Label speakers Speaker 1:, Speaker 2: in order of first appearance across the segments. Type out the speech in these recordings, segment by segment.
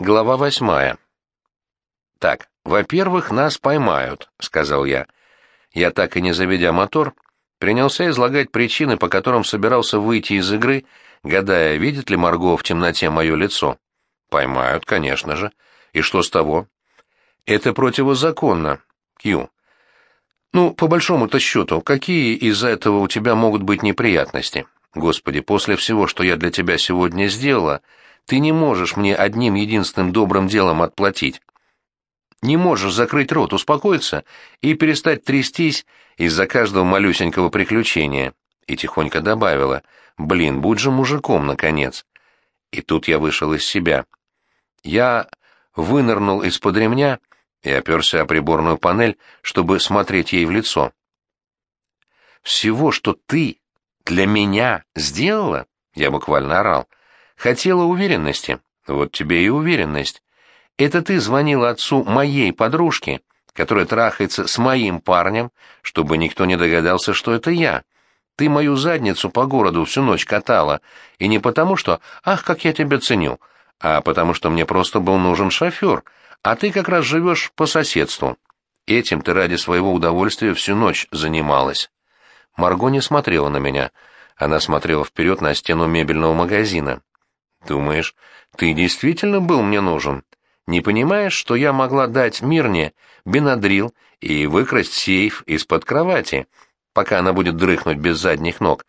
Speaker 1: Глава восьмая. «Так, во-первых, нас поймают», — сказал я. Я, так и не заведя мотор, принялся излагать причины, по которым собирался выйти из игры, гадая, видит ли Марго в темноте мое лицо. «Поймают, конечно же. И что с того?» «Это противозаконно, Кью. Ну, по большому-то счету, какие из-за этого у тебя могут быть неприятности? Господи, после всего, что я для тебя сегодня сделала, ты не можешь мне одним единственным добрым делом отплатить. Не можешь закрыть рот, успокоиться и перестать трястись из-за каждого малюсенького приключения. И тихонько добавила, блин, будь же мужиком, наконец. И тут я вышел из себя. Я вынырнул из-под ремня и оперся о приборную панель, чтобы смотреть ей в лицо. «Всего, что ты для меня сделала?» — я буквально орал — Хотела уверенности. Вот тебе и уверенность. Это ты звонила отцу моей подружки, которая трахается с моим парнем, чтобы никто не догадался, что это я. Ты мою задницу по городу всю ночь катала, и не потому что «ах, как я тебя ценю», а потому что мне просто был нужен шофер, а ты как раз живешь по соседству. Этим ты ради своего удовольствия всю ночь занималась. Марго не смотрела на меня. Она смотрела вперед на стену мебельного магазина. Думаешь, ты действительно был мне нужен? Не понимаешь, что я могла дать Мирне бенадрил и выкрасть сейф из-под кровати, пока она будет дрыхнуть без задних ног?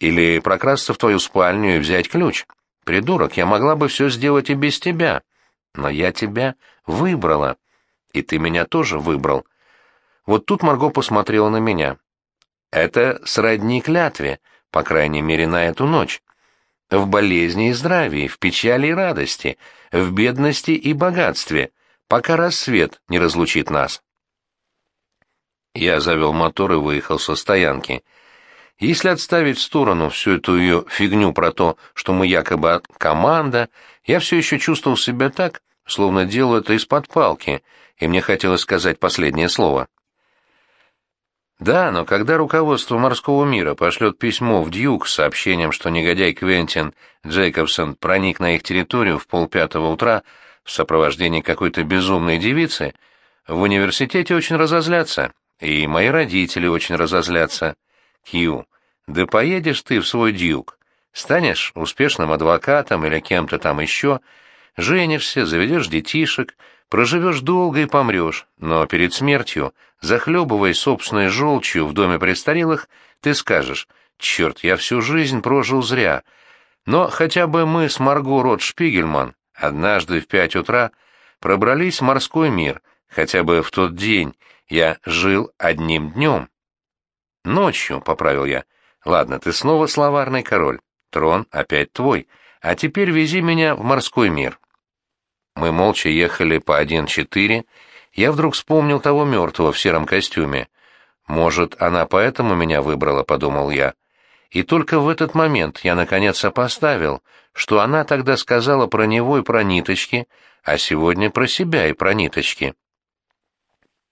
Speaker 1: Или прокрасться в твою спальню и взять ключ? Придурок, я могла бы все сделать и без тебя. Но я тебя выбрала. И ты меня тоже выбрал. Вот тут Марго посмотрела на меня. Это сродни клятве, по крайней мере, на эту ночь в болезни и здравии, в печали и радости, в бедности и богатстве, пока рассвет не разлучит нас. Я завел мотор и выехал со стоянки. Если отставить в сторону всю эту ее фигню про то, что мы якобы команда, я все еще чувствовал себя так, словно делаю это из-под палки, и мне хотелось сказать последнее слово. Да, но когда руководство морского мира пошлет письмо в Дьюк с сообщением, что негодяй Квентин Джейкобсон проник на их территорию в полпятого утра в сопровождении какой-то безумной девицы, в университете очень разозлятся, и мои родители очень разозлятся. Кью, да поедешь ты в свой Дьюк, станешь успешным адвокатом или кем-то там еще, женишься, заведешь детишек, Проживешь долго и помрешь, но перед смертью, захлебываясь собственной желчью в доме престарелых, ты скажешь, «Черт, я всю жизнь прожил зря». Но хотя бы мы с Марго Рот Шпигельман однажды в пять утра пробрались в морской мир, хотя бы в тот день я жил одним днем. Ночью, — поправил я. Ладно, ты снова словарный король. Трон опять твой. А теперь вези меня в морской мир. Мы молча ехали по 1-4. Я вдруг вспомнил того мертвого в сером костюме. «Может, она поэтому меня выбрала», — подумал я. И только в этот момент я наконец опоставил, что она тогда сказала про него и про ниточки, а сегодня про себя и про ниточки.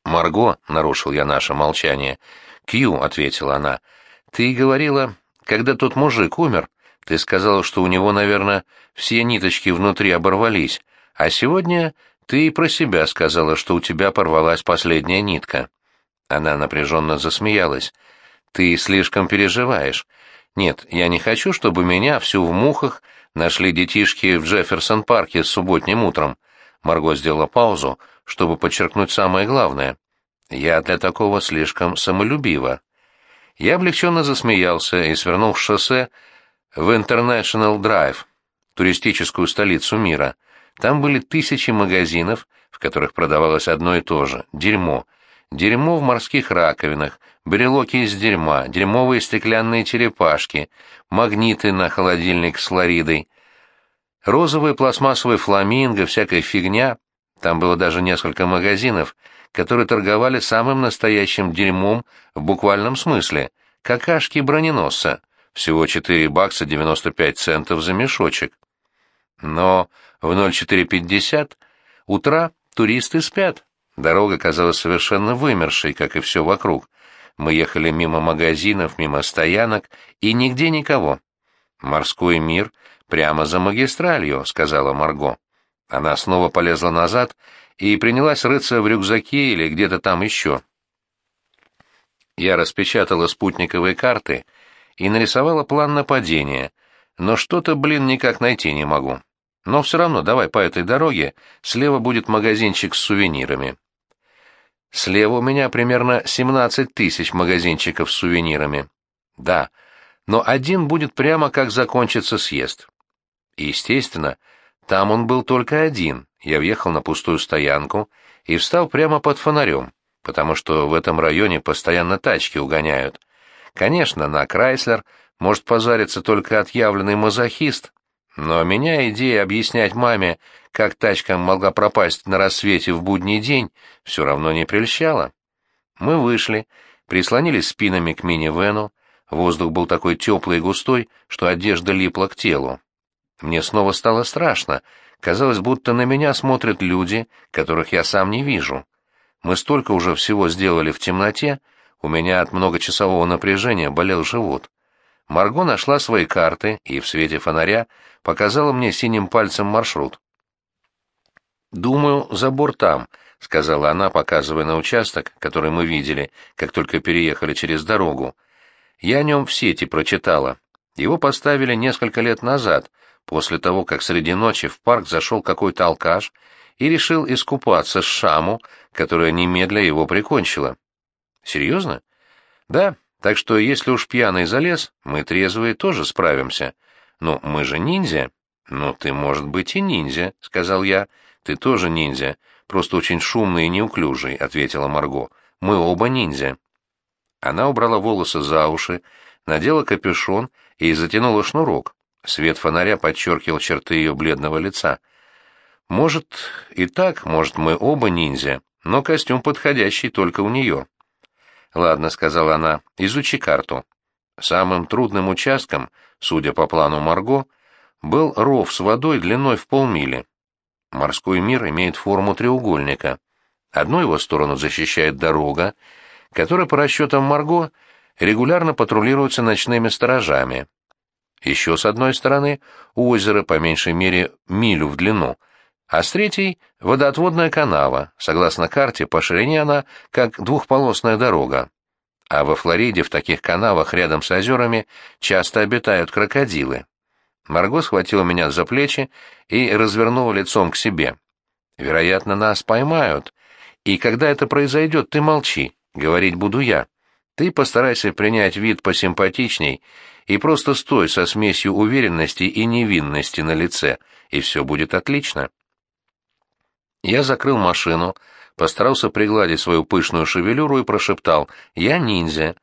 Speaker 1: «Марго», — нарушил я наше молчание. «Кью», — ответила она, — «ты говорила, когда тот мужик умер, ты сказала, что у него, наверное, все ниточки внутри оборвались, а сегодня ты и про себя сказала, что у тебя порвалась последняя нитка. Она напряженно засмеялась. Ты слишком переживаешь. Нет, я не хочу, чтобы меня всю в мухах нашли детишки в Джефферсон-парке с субботним утром. Марго сделала паузу, чтобы подчеркнуть самое главное. Я для такого слишком самолюбива. Я облегченно засмеялся и свернул в шоссе в International Drive, туристическую столицу мира. Там были тысячи магазинов, в которых продавалось одно и то же — дерьмо. Дерьмо в морских раковинах, брелоки из дерьма, дерьмовые стеклянные черепашки, магниты на холодильник с лоридой, розовые пластмассовые фламинго, всякая фигня. Там было даже несколько магазинов, которые торговали самым настоящим дерьмом в буквальном смысле — какашки броненосца. Всего 4 бакса 95 центов за мешочек. Но в 04.50 утра туристы спят. Дорога казалась совершенно вымершей, как и все вокруг. Мы ехали мимо магазинов, мимо стоянок, и нигде никого. «Морской мир прямо за магистралью», — сказала Марго. Она снова полезла назад и принялась рыться в рюкзаке или где-то там еще. Я распечатала спутниковые карты и нарисовала план нападения, но что-то, блин, никак найти не могу. Но все равно давай по этой дороге, слева будет магазинчик с сувенирами. Слева у меня примерно 17 тысяч магазинчиков с сувенирами. Да, но один будет прямо как закончится съезд. И, естественно, там он был только один. Я въехал на пустую стоянку и встал прямо под фонарем, потому что в этом районе постоянно тачки угоняют. Конечно, на Крайслер может позариться только отъявленный мазохист, но меня идея объяснять маме, как тачка могла пропасть на рассвете в будний день, все равно не прельщала. Мы вышли, прислонились спинами к минивену, воздух был такой теплый и густой, что одежда липла к телу. Мне снова стало страшно, казалось, будто на меня смотрят люди, которых я сам не вижу. Мы столько уже всего сделали в темноте, у меня от многочасового напряжения болел живот. Марго нашла свои карты и в свете фонаря показала мне синим пальцем маршрут. «Думаю, забор там», — сказала она, показывая на участок, который мы видели, как только переехали через дорогу. «Я о нем в сети прочитала. Его поставили несколько лет назад, после того, как среди ночи в парк зашел какой-то алкаш и решил искупаться с Шаму, которая немедля его прикончила». «Серьезно?» «Да, так что если уж пьяный залез, мы трезвые тоже справимся. Ну, мы же ниндзя. Ну, ты, может быть, и ниндзя, сказал я. Ты тоже ниндзя, просто очень шумный и неуклюжий, ответила Марго. Мы оба ниндзя. Она убрала волосы за уши, надела капюшон и затянула шнурок. Свет фонаря подчеркивал черты ее бледного лица. Может, и так, может, мы оба ниндзя, но костюм подходящий только у нее. «Ладно», — сказала она, — «изучи карту». Самым трудным участком, судя по плану Марго, был ров с водой длиной в полмили. Морской мир имеет форму треугольника. Одну его сторону защищает дорога, которая, по расчетам Марго, регулярно патрулируется ночными сторожами. Еще с одной стороны озеро по меньшей мере милю в длину, а с третьей — водоотводная канава, согласно карте, по ширине она как двухполосная дорога. А во Флориде в таких канавах рядом с озерами часто обитают крокодилы. Марго схватила меня за плечи и развернула лицом к себе. «Вероятно, нас поймают. И когда это произойдет, ты молчи, говорить буду я. Ты постарайся принять вид посимпатичней и просто стой со смесью уверенности и невинности на лице, и все будет отлично». Я закрыл машину, постарался пригладить свою пышную шевелюру и прошептал «Я ниндзя».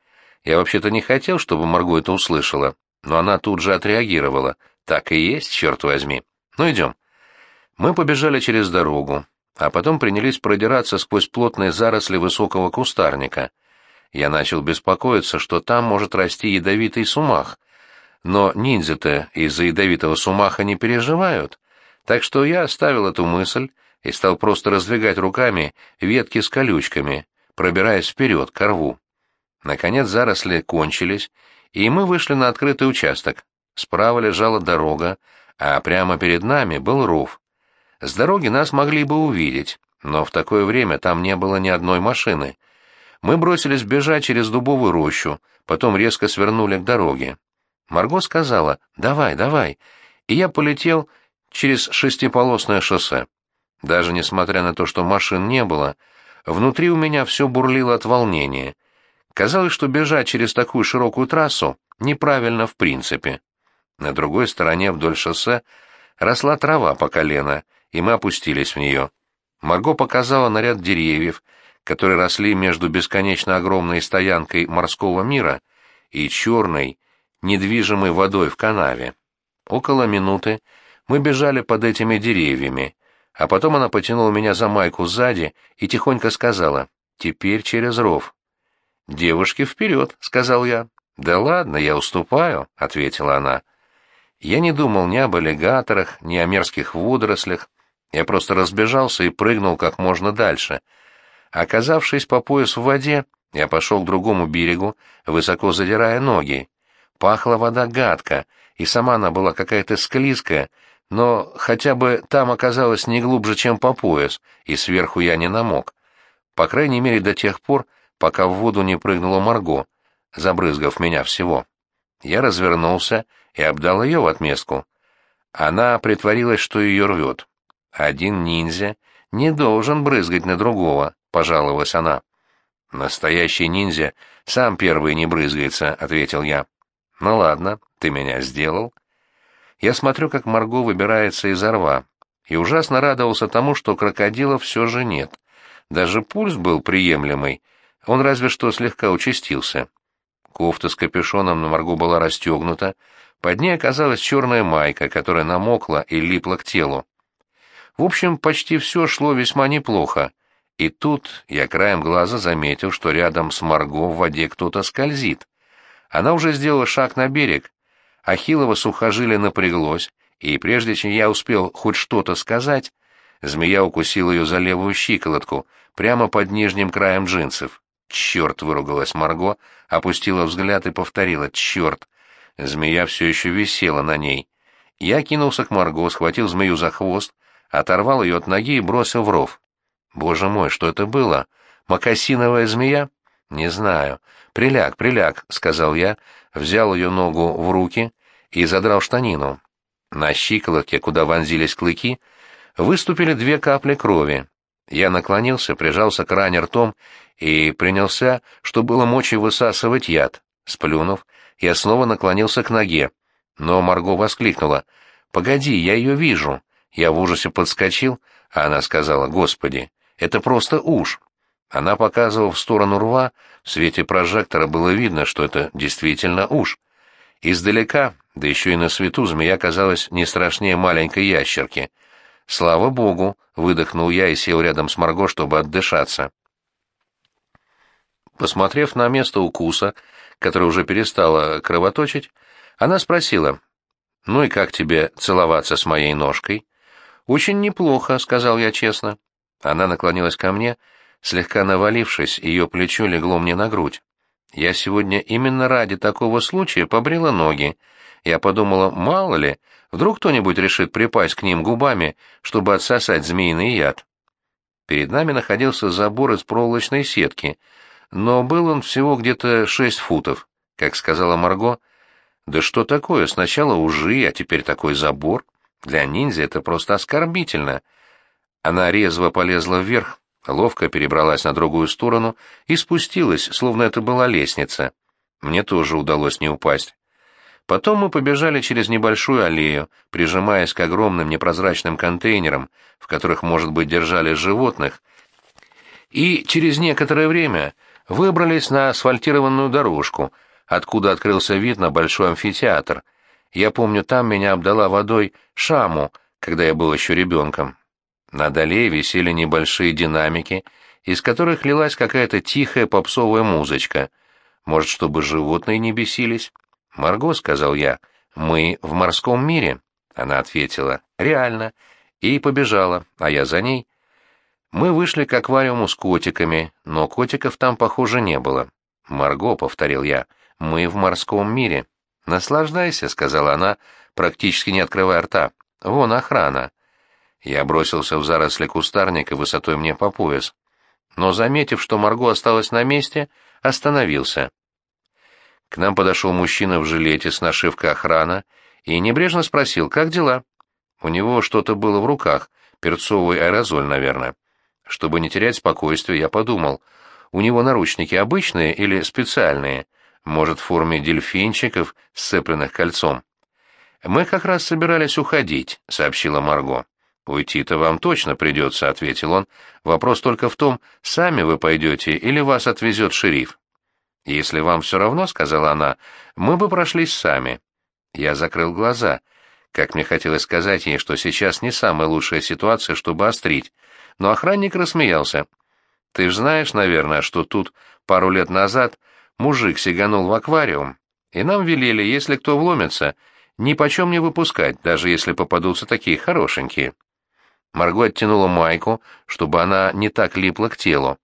Speaker 1: Я вообще-то не хотел, чтобы Марго это услышала, но она тут же отреагировала. «Так и есть, черт возьми. Ну, идем». Мы побежали через дорогу, а потом принялись продираться сквозь плотные заросли высокого кустарника. Я начал беспокоиться, что там может расти ядовитый сумах. Но ниндзя-то из-за ядовитого сумаха не переживают, так что я оставил эту мысль и стал просто раздвигать руками ветки с колючками, пробираясь вперед, к рву. Наконец заросли кончились, и мы вышли на открытый участок. Справа лежала дорога, а прямо перед нами был ров. С дороги нас могли бы увидеть, но в такое время там не было ни одной машины. Мы бросились бежать через дубовую рощу, потом резко свернули к дороге. Марго сказала «давай, давай», и я полетел через шестиполосное шоссе. Даже несмотря на то, что машин не было, внутри у меня все бурлило от волнения. Казалось, что бежать через такую широкую трассу неправильно в принципе. На другой стороне вдоль шоссе росла трава по колено, и мы опустились в нее. Марго показала наряд деревьев, которые росли между бесконечно огромной стоянкой морского мира и черной, недвижимой водой в канаве. Около минуты мы бежали под этими деревьями, а потом она потянула меня за майку сзади и тихонько сказала «Теперь через ров». «Девушки, вперед», — сказал я. «Да ладно, я уступаю», — ответила она. Я не думал ни об аллигаторах, ни о мерзких водорослях. Я просто разбежался и прыгнул как можно дальше. Оказавшись по пояс в воде, я пошел к другому берегу, высоко задирая ноги. Пахла вода гадко, и сама она была какая-то склизкая, но хотя бы там оказалось не глубже, чем по пояс, и сверху я не намок. По крайней мере, до тех пор, пока в воду не прыгнула Марго, забрызгав меня всего. Я развернулся и обдал ее в отместку. Она притворилась, что ее рвет. Один ниндзя не должен брызгать на другого, пожаловалась она. Настоящий ниндзя сам первый не брызгается, ответил я. Ну ладно, ты меня сделал. Я смотрю, как Марго выбирается из рва, и ужасно радовался тому, что крокодила все же нет. Даже пульс был приемлемый, он разве что слегка участился. Кофта с капюшоном на Марго была расстегнута, под ней оказалась черная майка, которая намокла и липла к телу. В общем, почти все шло весьма неплохо, и тут я краем глаза заметил, что рядом с Марго в воде кто-то скользит. Она уже сделала шаг на берег. Ахиллова сухожилие напряглось, и прежде чем я успел хоть что-то сказать, змея укусила ее за левую щиколотку, прямо под нижним краем джинсов. «Черт!» — выругалась Марго, опустила взгляд и повторила «Черт!». Змея все еще висела на ней. Я кинулся к Марго, схватил змею за хвост, оторвал ее от ноги и бросил в ров. «Боже мой, что это было? Макасиновая змея?» «Не знаю. Приляг, приляг», — сказал я, взял ее ногу в руки и задрал штанину. На щиколотке, куда вонзились клыки, выступили две капли крови. Я наклонился, прижался к ране ртом и принялся, что было мочи, высасывать яд. Сплюнув, я снова наклонился к ноге. Но Марго воскликнула. «Погоди, я ее вижу». Я в ужасе подскочил, а она сказала, «Господи, это просто уж». Она показывала в сторону рва, в свете прожектора было видно, что это действительно уж. Издалека, да еще и на свету, змея казалась не страшнее маленькой ящерки. «Слава богу!» — выдохнул я и сел рядом с Марго, чтобы отдышаться. Посмотрев на место укуса, которое уже перестало кровоточить, она спросила, «Ну и как тебе целоваться с моей ножкой?» «Очень неплохо», — сказал я честно. Она наклонилась ко мне, слегка навалившись, ее плечо легло мне на грудь. Я сегодня именно ради такого случая побрила ноги. Я подумала, мало ли, вдруг кто-нибудь решит припасть к ним губами, чтобы отсосать змеиный яд. Перед нами находился забор из проволочной сетки, но был он всего где-то шесть футов, как сказала Марго. Да что такое, сначала ужи, а теперь такой забор? Для ниндзя это просто оскорбительно. Она резво полезла вверх, ловко перебралась на другую сторону и спустилась, словно это была лестница. Мне тоже удалось не упасть. Потом мы побежали через небольшую аллею, прижимаясь к огромным непрозрачным контейнерам, в которых, может быть, держали животных, и через некоторое время выбрались на асфальтированную дорожку, откуда открылся вид на большой амфитеатр. Я помню, там меня обдала водой шаму, когда я был еще ребенком. На доле висели небольшие динамики, из которых лилась какая-то тихая попсовая музычка. Может, чтобы животные не бесились? «Марго», — сказал я, — «мы в морском мире». Она ответила, «Реально». И побежала, а я за ней. Мы вышли к аквариуму с котиками, но котиков там, похоже, не было. «Марго», — повторил я, — «мы в морском мире». «Наслаждайся», — сказала она, практически не открывая рта. «Вон охрана». Я бросился в заросли кустарника высотой мне по пояс. Но, заметив, что Марго осталась на месте, остановился. К нам подошел мужчина в жилете с нашивкой охрана и небрежно спросил, как дела. У него что-то было в руках, перцовый аэрозоль, наверное. Чтобы не терять спокойствие, я подумал, у него наручники обычные или специальные, может, в форме дельфинчиков, сцепленных кольцом. «Мы как раз собирались уходить», — сообщила Марго. «Уйти-то вам точно придется», — ответил он. «Вопрос только в том, сами вы пойдете или вас отвезет шериф». «Если вам все равно», — сказала она, — «мы бы прошлись сами». Я закрыл глаза. Как мне хотелось сказать ей, что сейчас не самая лучшая ситуация, чтобы острить но охранник рассмеялся. «Ты ж знаешь, наверное, что тут пару лет назад мужик сиганул в аквариум, и нам велели, если кто вломится, ни почем не выпускать, даже если попадутся такие хорошенькие». Марго оттянула майку, чтобы она не так липла к телу.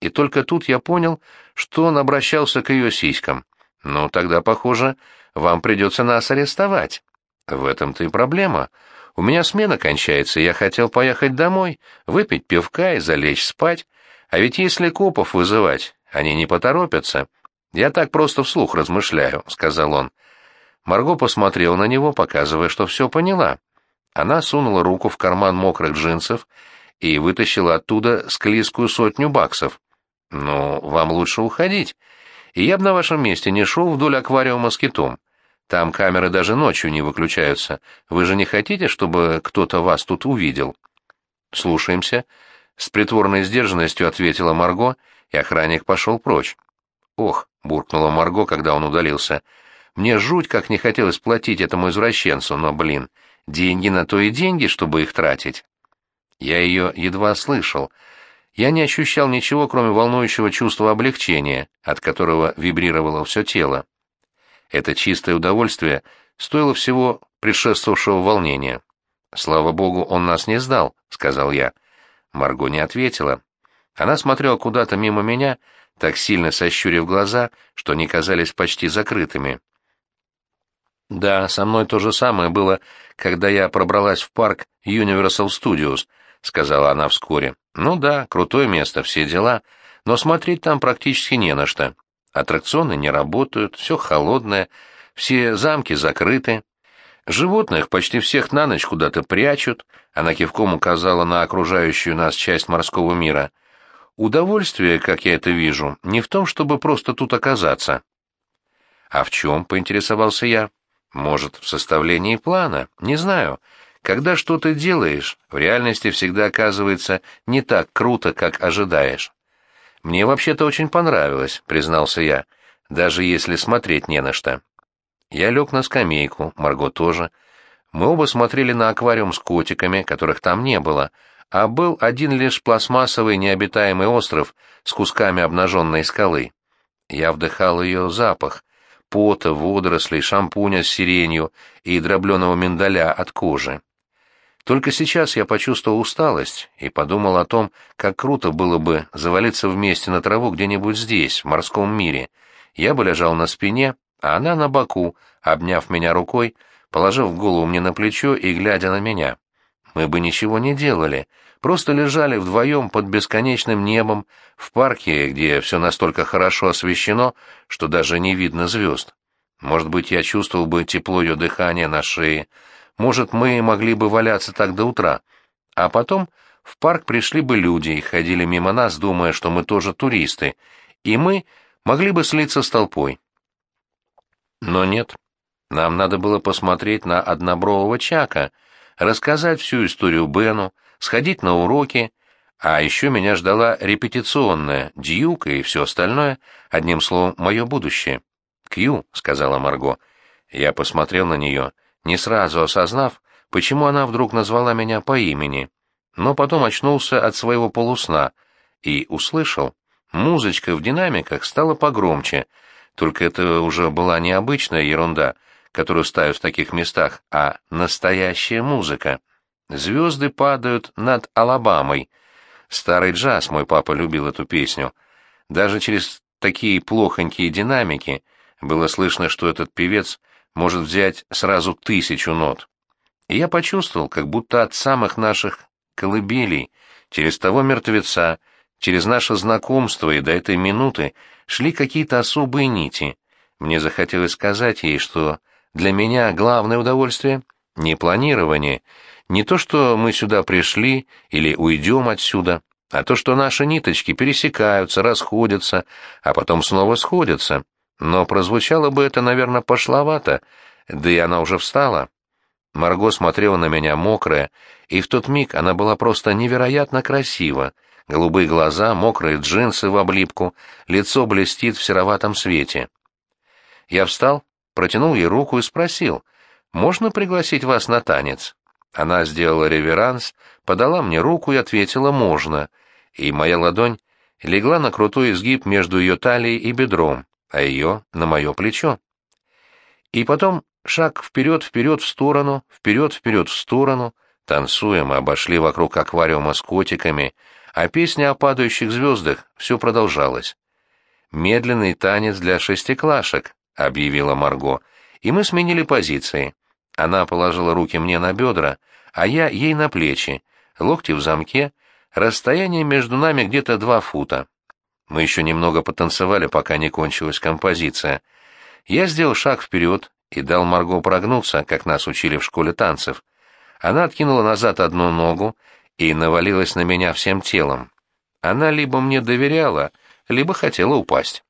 Speaker 1: И только тут я понял, что он обращался к ее сиськам. «Ну, тогда, похоже, вам придется нас арестовать». «В этом-то и проблема. У меня смена кончается, я хотел поехать домой, выпить пивка и залечь спать. А ведь если копов вызывать, они не поторопятся. Я так просто вслух размышляю», — сказал он. Марго посмотрела на него, показывая, что все поняла. Она сунула руку в карман мокрых джинсов и вытащила оттуда склизкую сотню баксов. «Ну, вам лучше уходить. И я бы на вашем месте не шел вдоль аквариума с китом. Там камеры даже ночью не выключаются. Вы же не хотите, чтобы кто-то вас тут увидел?» «Слушаемся», — с притворной сдержанностью ответила Марго, и охранник пошел прочь. «Ох», — буркнула Марго, когда он удалился, — «мне жуть как не хотелось платить этому извращенцу, но, блин, деньги на то и деньги, чтобы их тратить». Я ее едва слышал. Я не ощущал ничего, кроме волнующего чувства облегчения, от которого вибрировало все тело. Это чистое удовольствие стоило всего предшествовавшего волнения. «Слава богу, он нас не сдал», — сказал я. Марго не ответила. Она смотрела куда-то мимо меня, так сильно сощурив глаза, что они казались почти закрытыми. «Да, со мной то же самое было, когда я пробралась в парк Universal Studios», — сказала она вскоре. «Ну да, крутое место, все дела, но смотреть там практически не на что. Аттракционы не работают, все холодное, все замки закрыты. Животных почти всех на ночь куда-то прячут, она кивком указала на окружающую нас часть морского мира. Удовольствие, как я это вижу, не в том, чтобы просто тут оказаться. А в чем, поинтересовался я? Может, в составлении плана? Не знаю. Когда что-то делаешь, в реальности всегда оказывается не так круто, как ожидаешь. «Мне вообще-то очень понравилось», — признался я, — «даже если смотреть не на что». Я лег на скамейку, Марго тоже. Мы оба смотрели на аквариум с котиками, которых там не было, а был один лишь пластмассовый необитаемый остров с кусками обнаженной скалы. Я вдыхал ее запах, пота, водорослей, шампуня с сиренью и дробленого миндаля от кожи. Только сейчас я почувствовал усталость и подумал о том, как круто было бы завалиться вместе на траву где-нибудь здесь, в морском мире. Я бы лежал на спине, а она на боку, обняв меня рукой, положив голову мне на плечо и глядя на меня. Мы бы ничего не делали, просто лежали вдвоем под бесконечным небом в парке, где все настолько хорошо освещено, что даже не видно звезд. Может быть, я чувствовал бы тепло ее дыхания на шее, может, мы могли бы валяться так до утра. А потом в парк пришли бы люди и ходили мимо нас, думая, что мы тоже туристы, и мы могли бы слиться с толпой. Но нет. Нам надо было посмотреть на однобрового Чака, рассказать всю историю Бену, сходить на уроки, а еще меня ждала репетиционная, дьюка и все остальное, одним словом, мое будущее. «Кью», — сказала Марго. Я посмотрел на нее — не сразу осознав, почему она вдруг назвала меня по имени, но потом очнулся от своего полусна и услышал. Музычка в динамиках стала погромче, только это уже была не обычная ерунда, которую ставят в таких местах, а настоящая музыка. Звезды падают над Алабамой. Старый джаз, мой папа любил эту песню. Даже через такие плохонькие динамики было слышно, что этот певец может взять сразу тысячу нот. И я почувствовал, как будто от самых наших колыбелей, через того мертвеца, через наше знакомство и до этой минуты шли какие-то особые нити. Мне захотелось сказать ей, что для меня главное удовольствие — не планирование, не то, что мы сюда пришли или уйдем отсюда, а то, что наши ниточки пересекаются, расходятся, а потом снова сходятся. Но прозвучало бы это, наверное, пошловато, да и она уже встала. Марго смотрела на меня мокрая, и в тот миг она была просто невероятно красива. Голубые глаза, мокрые джинсы в облипку, лицо блестит в сероватом свете. Я встал, протянул ей руку и спросил, «Можно пригласить вас на танец?» Она сделала реверанс, подала мне руку и ответила «можно», и моя ладонь легла на крутой изгиб между ее талией и бедром а ее на мое плечо. И потом шаг вперед-вперед в сторону, вперед-вперед в сторону, танцуя мы обошли вокруг аквариума с котиками, а песня о падающих звездах все продолжалась. «Медленный танец для шестиклашек», — объявила Марго, и мы сменили позиции. Она положила руки мне на бедра, а я ей на плечи, локти в замке, расстояние между нами где-то два фута. Мы еще немного потанцевали, пока не кончилась композиция. Я сделал шаг вперед и дал Марго прогнуться, как нас учили в школе танцев. Она откинула назад одну ногу и навалилась на меня всем телом. Она либо мне доверяла, либо хотела упасть.